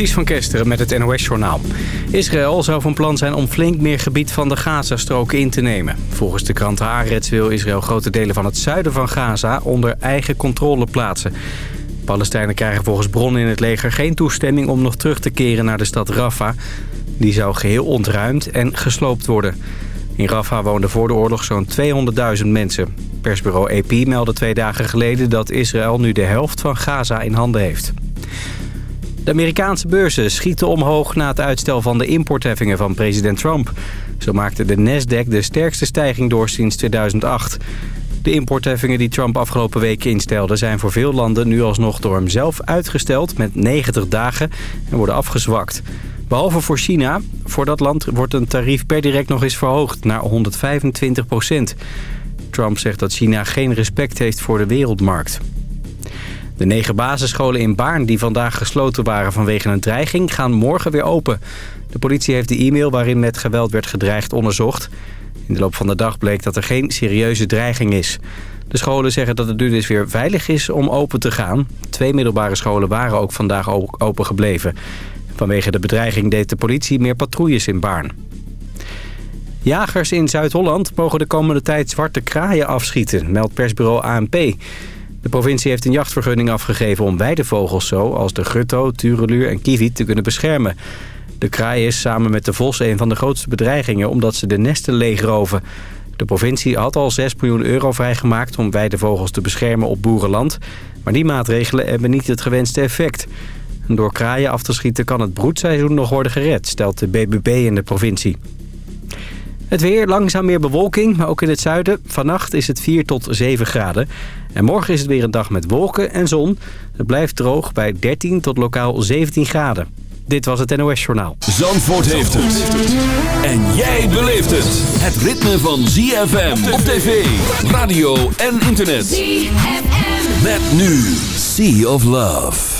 Ties van Kesteren met het NOS-journaal. Israël zou van plan zijn om flink meer gebied van de Gazastrook in te nemen. Volgens de krant Haaretz wil Israël grote delen van het zuiden van Gaza onder eigen controle plaatsen. Palestijnen krijgen volgens bronnen in het leger geen toestemming om nog terug te keren naar de stad Rafah. Die zou geheel ontruimd en gesloopt worden. In Rafah woonden voor de oorlog zo'n 200.000 mensen. Persbureau AP meldde twee dagen geleden dat Israël nu de helft van Gaza in handen heeft. De Amerikaanse beurzen schieten omhoog na het uitstel van de importheffingen van president Trump. Zo maakte de Nasdaq de sterkste stijging door sinds 2008. De importheffingen die Trump afgelopen weken instelde... zijn voor veel landen nu alsnog door hem zelf uitgesteld met 90 dagen en worden afgezwakt. Behalve voor China. Voor dat land wordt een tarief per direct nog eens verhoogd naar 125 procent. Trump zegt dat China geen respect heeft voor de wereldmarkt. De negen basisscholen in Baarn die vandaag gesloten waren vanwege een dreiging gaan morgen weer open. De politie heeft de e-mail waarin met geweld werd gedreigd onderzocht. In de loop van de dag bleek dat er geen serieuze dreiging is. De scholen zeggen dat het nu dus weer veilig is om open te gaan. Twee middelbare scholen waren ook vandaag open gebleven. Vanwege de bedreiging deed de politie meer patrouilles in Baarn. Jagers in Zuid-Holland mogen de komende tijd zwarte kraaien afschieten, meldt persbureau ANP. De provincie heeft een jachtvergunning afgegeven om weidevogels zoals de gutto, tureluur en kievit te kunnen beschermen. De kraai is samen met de vos een van de grootste bedreigingen omdat ze de nesten leegroven. De provincie had al 6 miljoen euro vrijgemaakt om weidevogels te beschermen op boerenland. Maar die maatregelen hebben niet het gewenste effect. Door kraaien af te schieten kan het broedseizoen nog worden gered, stelt de BBB in de provincie. Het weer, langzaam meer bewolking, maar ook in het zuiden. Vannacht is het 4 tot 7 graden. En morgen is het weer een dag met wolken en zon. Het blijft droog bij 13 tot lokaal 17 graden. Dit was het NOS Journaal. Zandvoort heeft het. En jij beleeft het. Het ritme van ZFM op tv, radio en internet. ZFM. Met nu Sea of Love.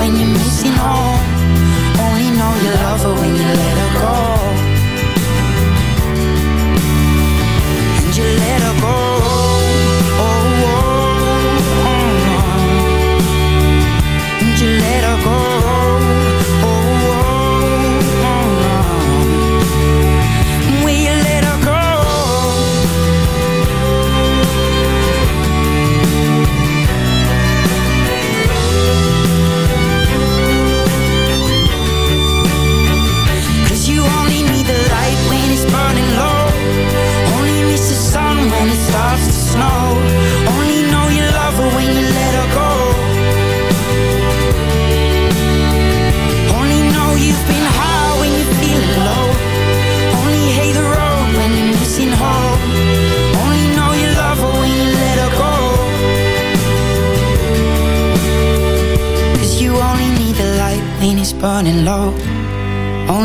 when you're missing home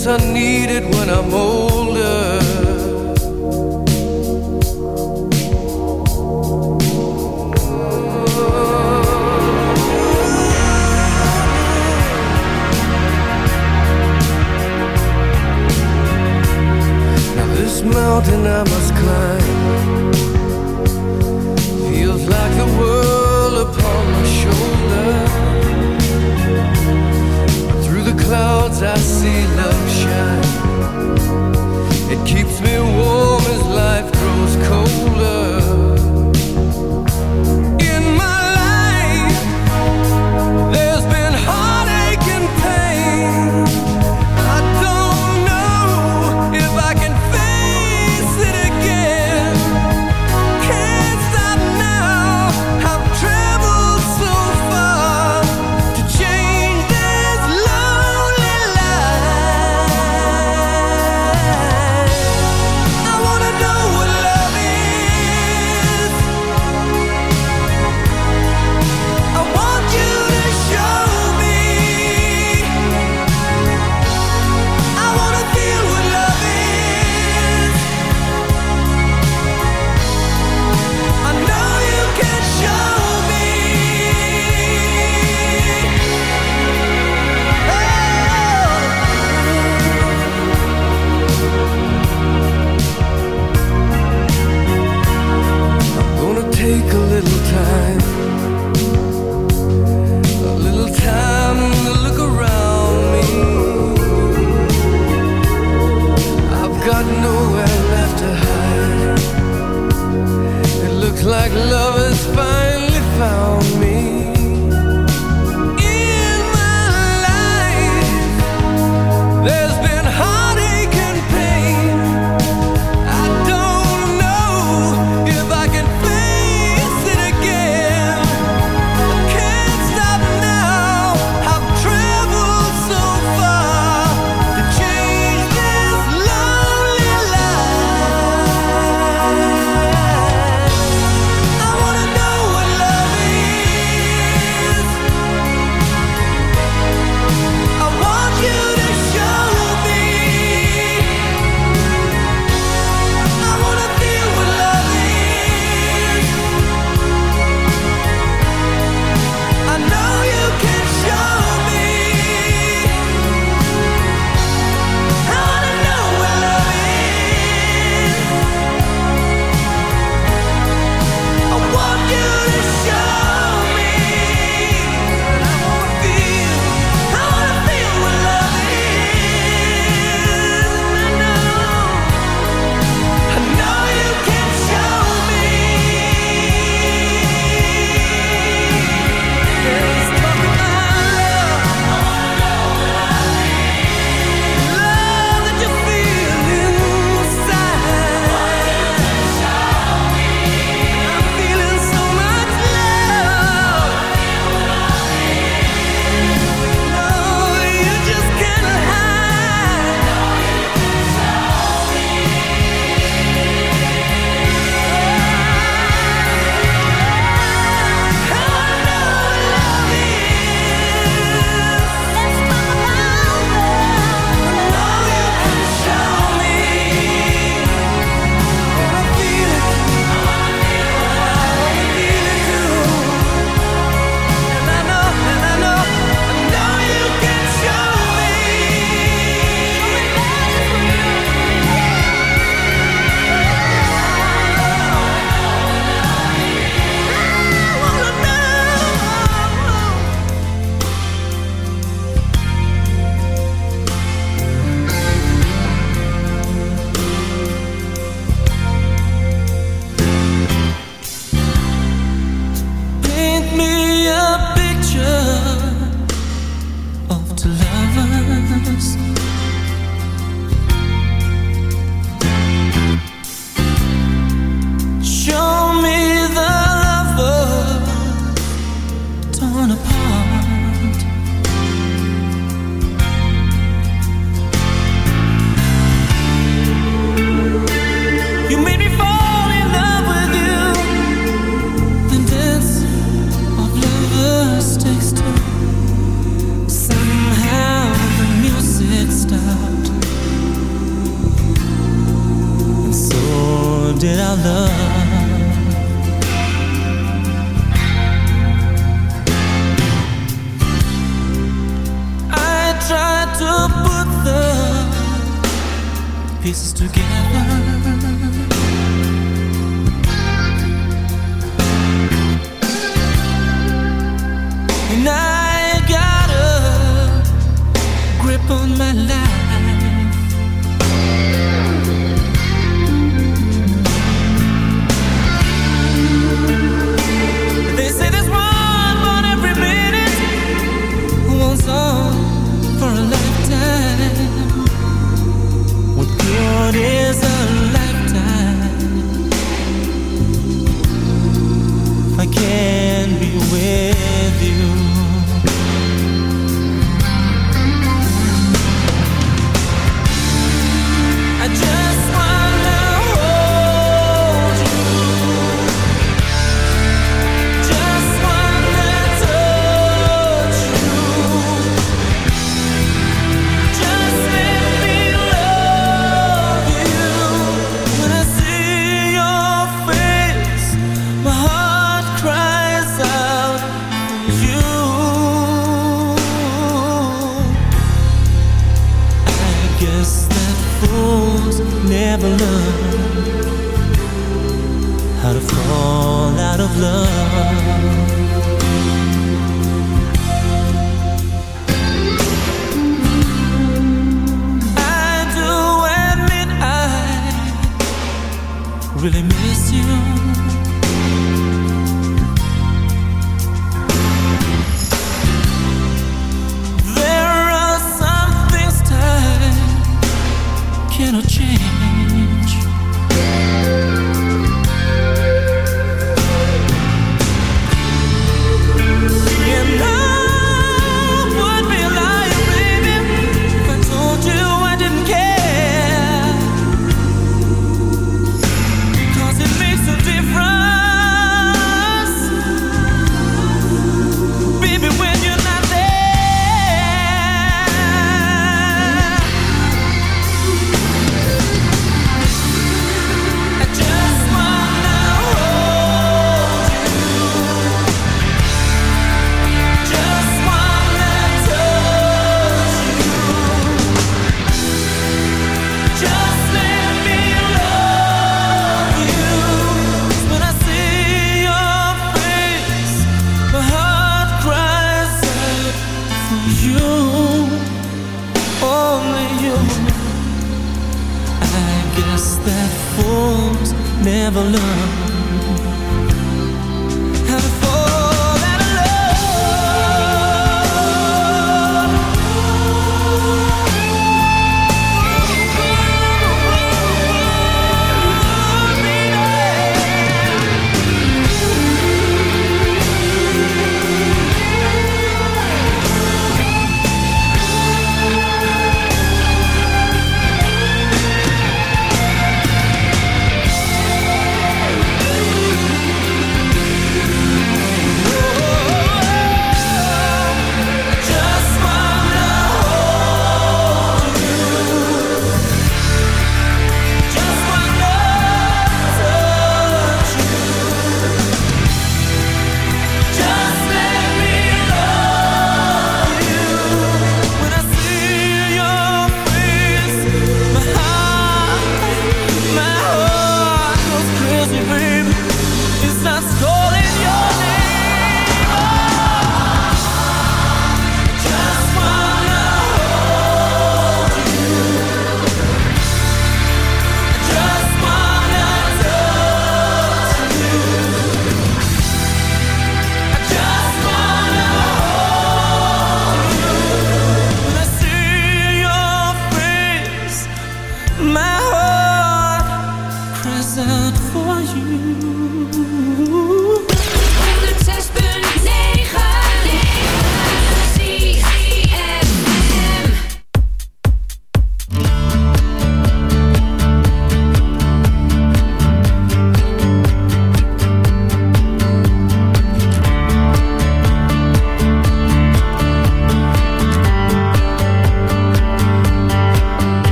case I need it when I'm older. Now This mountain I must climb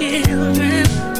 children,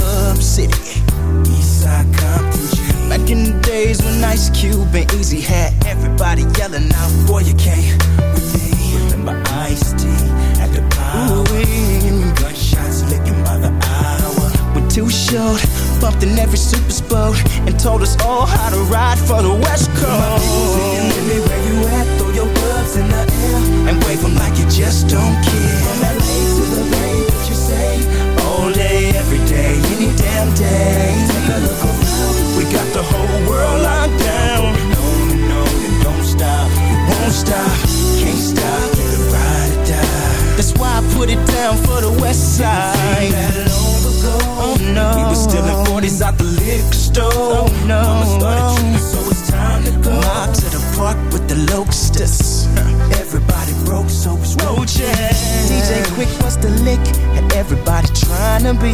hub city. Eastside Compton G. Back in the days when Ice Cube and Eazy had everybody yelling out, Boy, you can't with me. Remember Ice T at the power. Gunshots licking by the hour. We're Too Short, bumped in every super boat, and told us all how to ride for the West Coast. where you at, throw your gloves in the air, and wave them like you just don't care. From LA to the Bay, damn day. Take a look around, we got the whole world locked down. No, no, and don't stop, won't stop, can't stop, the ride or die. That's why I put it down for the West Side. Oh no, we was stealing 40s out the liquor store. Oh no, Mama started tripping, so it's time to go. Mob to the park with the locusts. Everybody broke, so it's roaches. DJ Quik was the lick, and everybody trying to be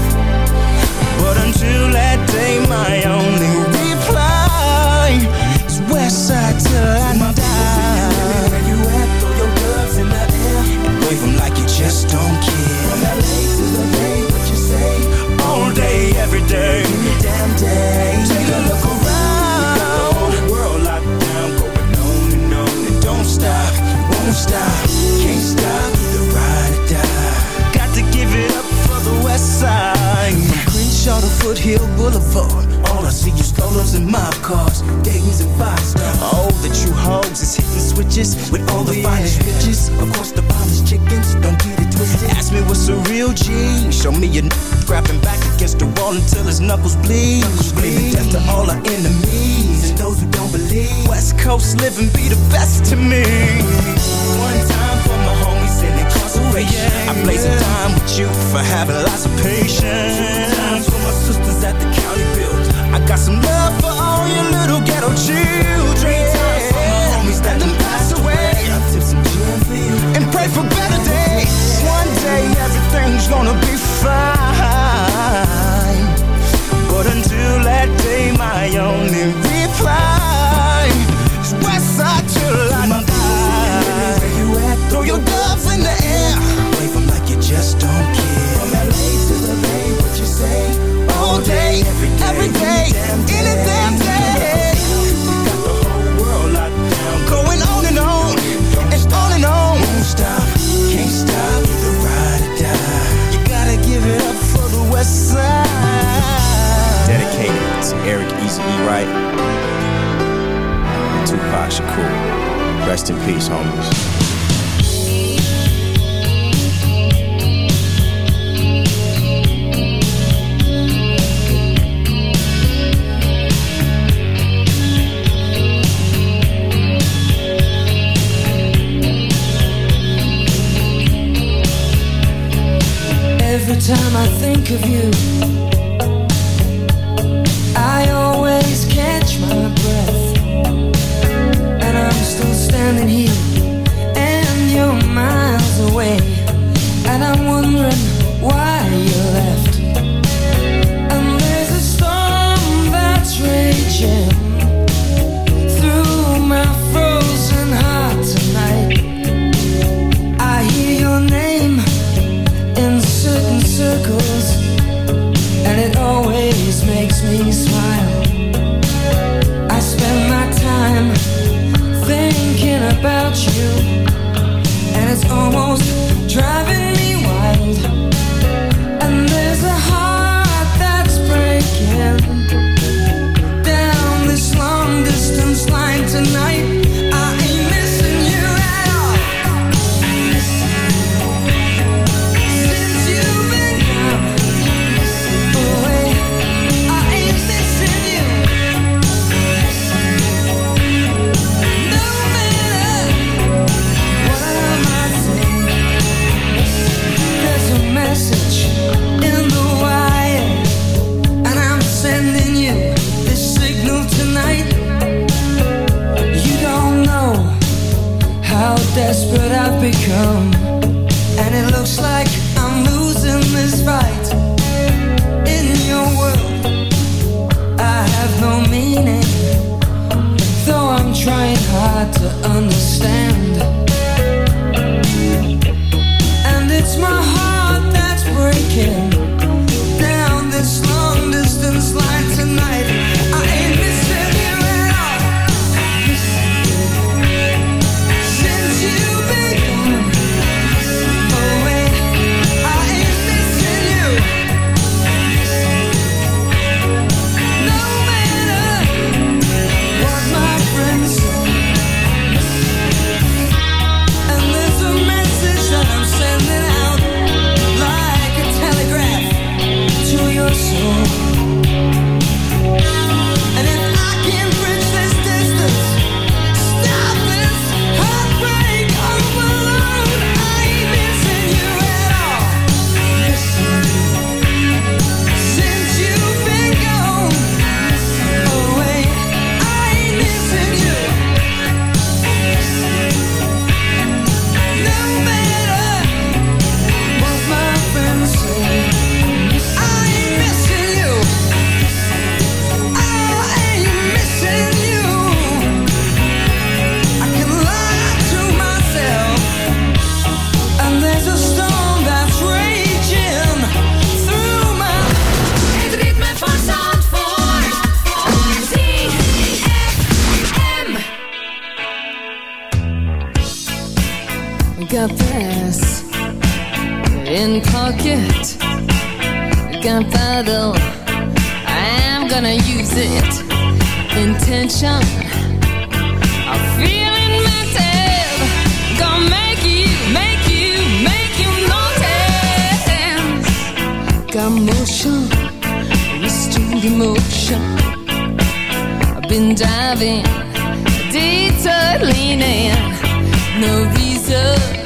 That day, my only reply is till I die. And like you just don't care. From LA to the Bay, what you say? All day, every day, Crenshaw to Foothill Boulevard. All I see is strollers and mob cars, Dayton's and five stars. Oh, the true hoes is hitting switches with all the oh, finest bitches. Of course, the finest chickens, don't get it twisted. Ask me what's a real G. Show me a n grabbing back against the wall until his knuckles bleed. Knuckles Screaming death to all our enemies and those who don't believe. West Coast living be the best to me. One time for my homies in incarceration. Oh, I blaze a dime with you for having lots of patience. Two times for my sisters at the county build. I got some love for all you little ghetto children. Times for my homies that done passed away. I tip some gin for you and pray for better days. One day everything's gonna be fine. But until that day, my only reply is Westside till I die. Where you at? Throw your gloves in the air. Wave 'em like you just don't care. Tupac Shakur. Rest in peace, homies. Of you, pocket Gunpowder I'm gonna use it. Intention. I'm feeling mental Gonna make you, make you, make you notice. Got motion. Restrained emotion. I've been diving. Detour No reason.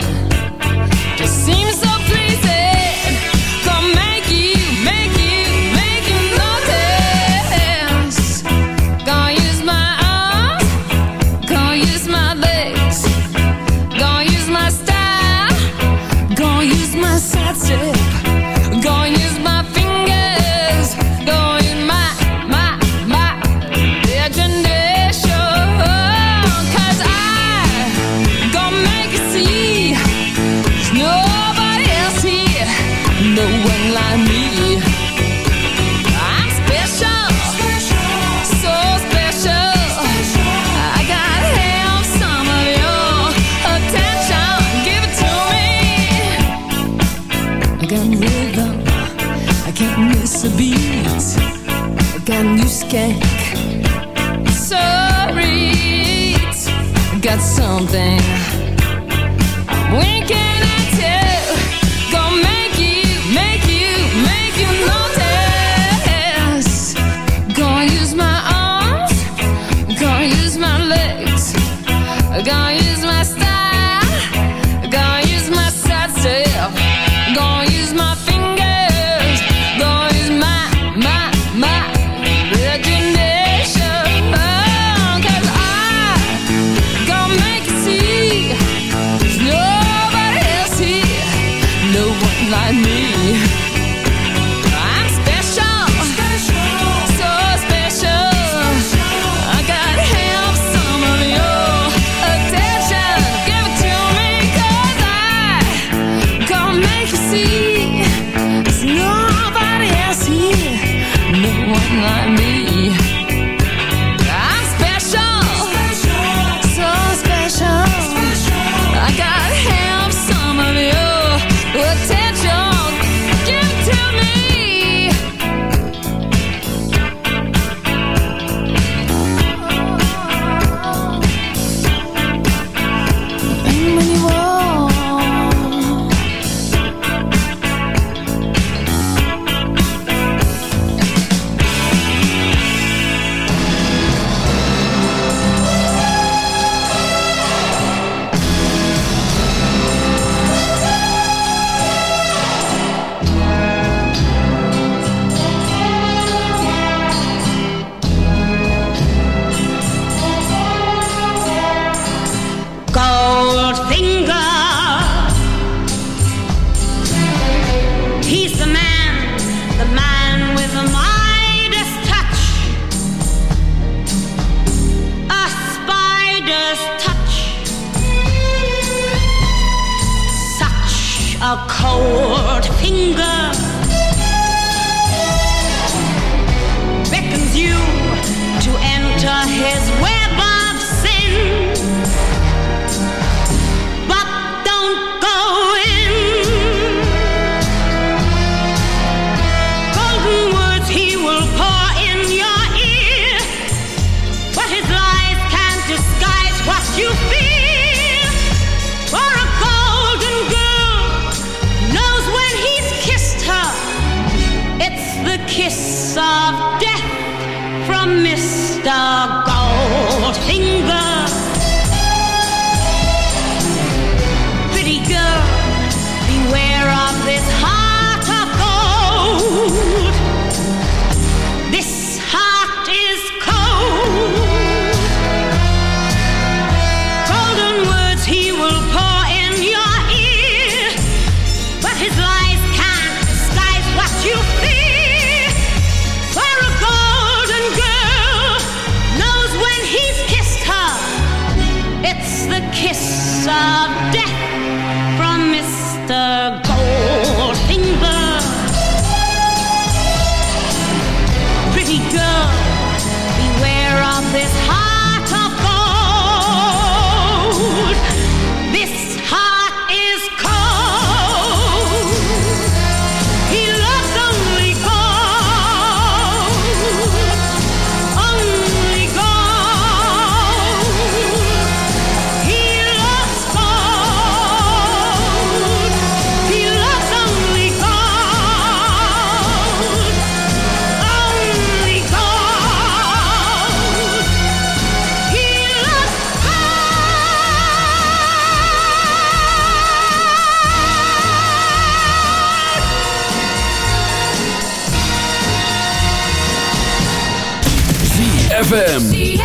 ZFM.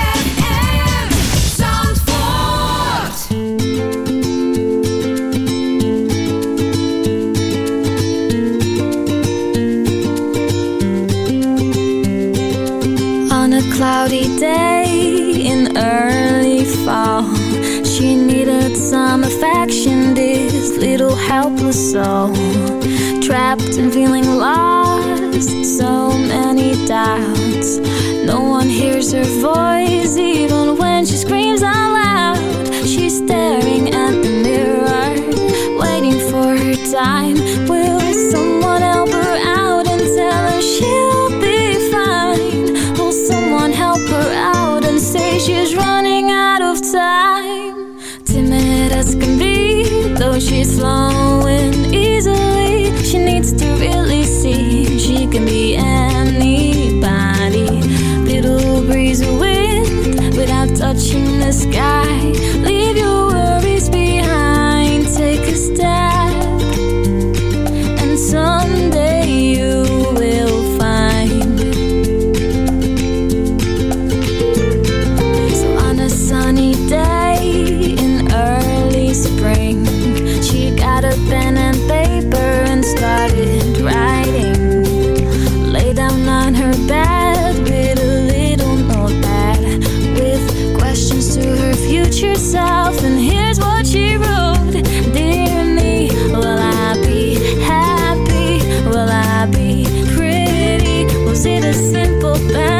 cloudy day in early fall She needed some affection, this little helpless soul Trapped and feeling lost, so many doubts no one hears her voice. people.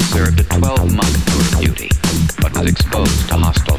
served a 12-month tour of duty, but was exposed to hostile